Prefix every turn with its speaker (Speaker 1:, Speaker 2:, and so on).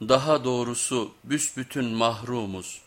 Speaker 1: Daha doğrusu büsbütün mahrumuz.